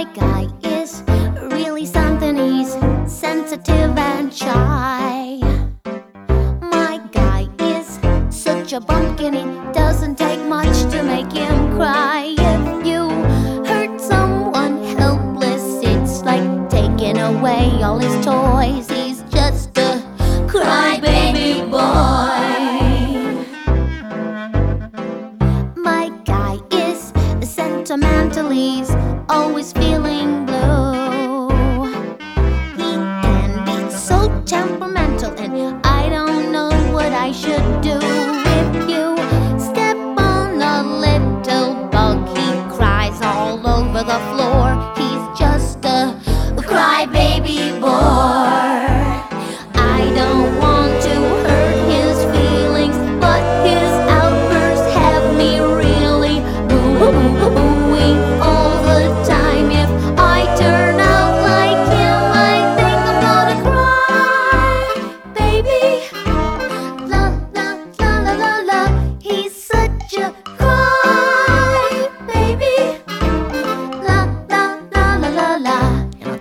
my guy is really something. He's sensitive and shy. My guy is such a bumpkin. It doesn't take much to make him cry. If you hurt someone helpless, it's like taking away all his toys.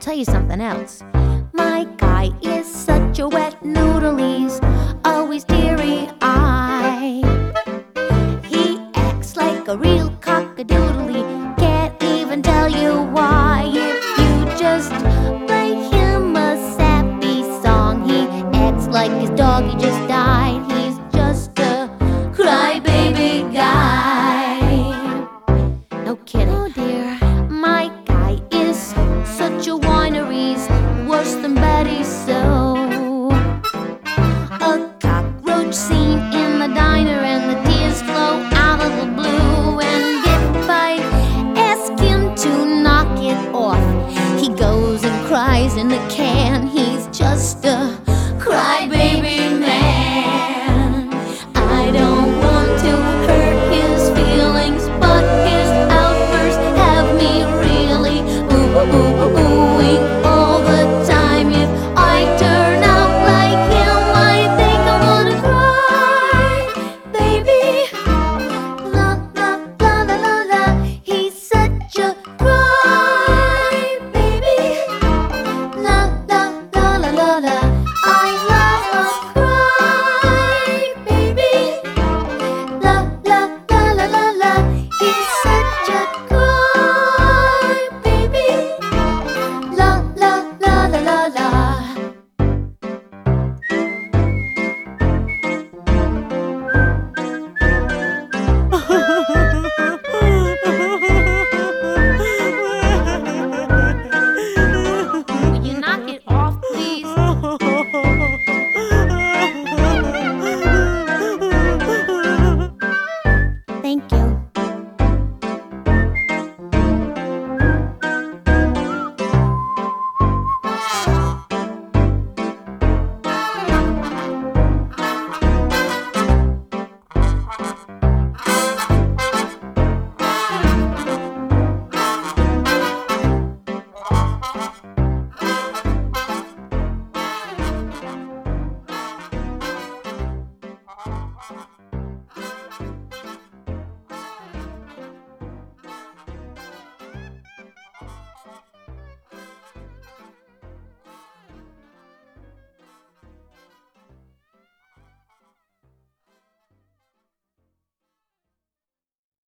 Tell you something else. My guy is such a wet noodle. He's always teary eyed. He acts like a real cockadoodle. He can't even tell you why. If you just play him a sappy song, he acts like his doggy just somebody so. A cockroach seen in the diner, and the tears flow out of the blue. And if I ask him to knock it off, he goes and cries in the can. He's just a